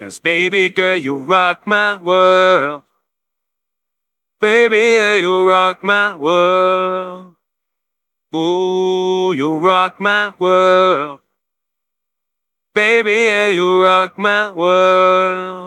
Cause baby girl, you rock my world. Baby, girl, you rock my world. Ooh, you rock my world. Baby, girl, you rock my world.